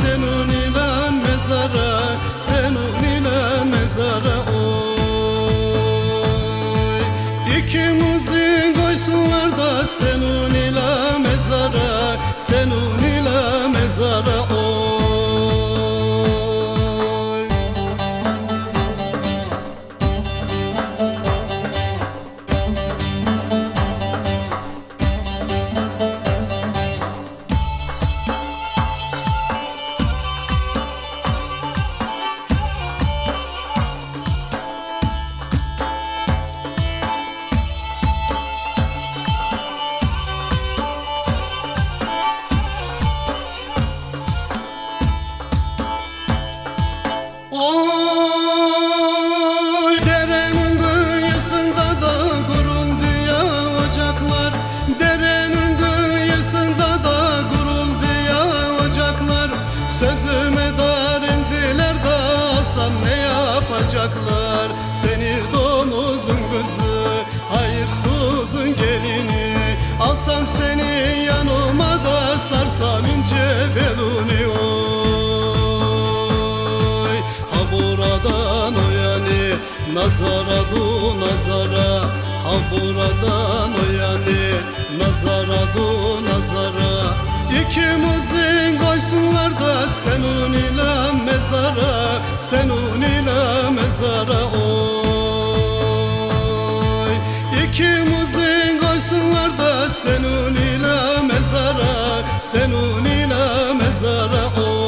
senin ile mezara Senin ile mezara oy. İkimizi koysunlar da senin ile mezara Senin ile mezara oy Oy derenin kıyısında da kuruldu ya ocaklar Derenin kıyısında da kuruldu ya ocaklar Sözüme darindiler da alsam ne yapacaklar? Seni domuzun kızı hayırsızın gelini. Alsam seni yanıma da sarsam ince beluni nazara du nazara Ha buradan o nazara du nazara İkimizin koysunlar da senin ile mezara Senin ile mezara oy. İkimizin koysunlar da senin ile mezara Senin ile mezara Oy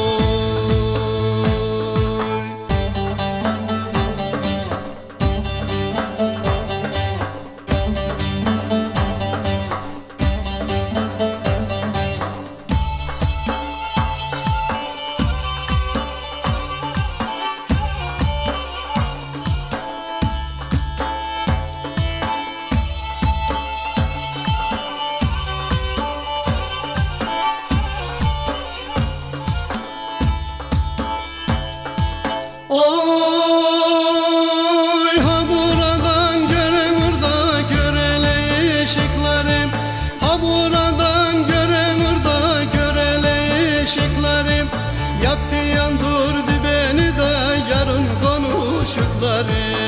Yaktı yandırdı beni de yarın konuşukları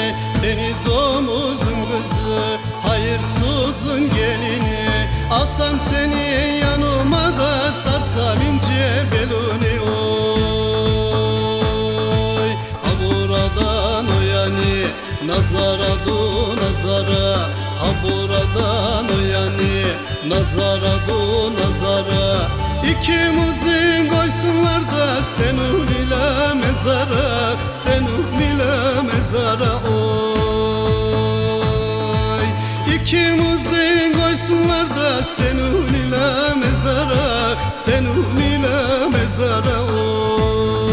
Seni domuzun kızı hayırsızın gelini. Alsam seni yanıma da sarsam ince beluni. Oy Ha buradan nazara du nazara. Ha buradan o nazara du nazara İkimizin koysunlar da senin ile mezara Senin ile mezara oy. İkimizin koysunlar da senin ile mezara Senin ile mezara oy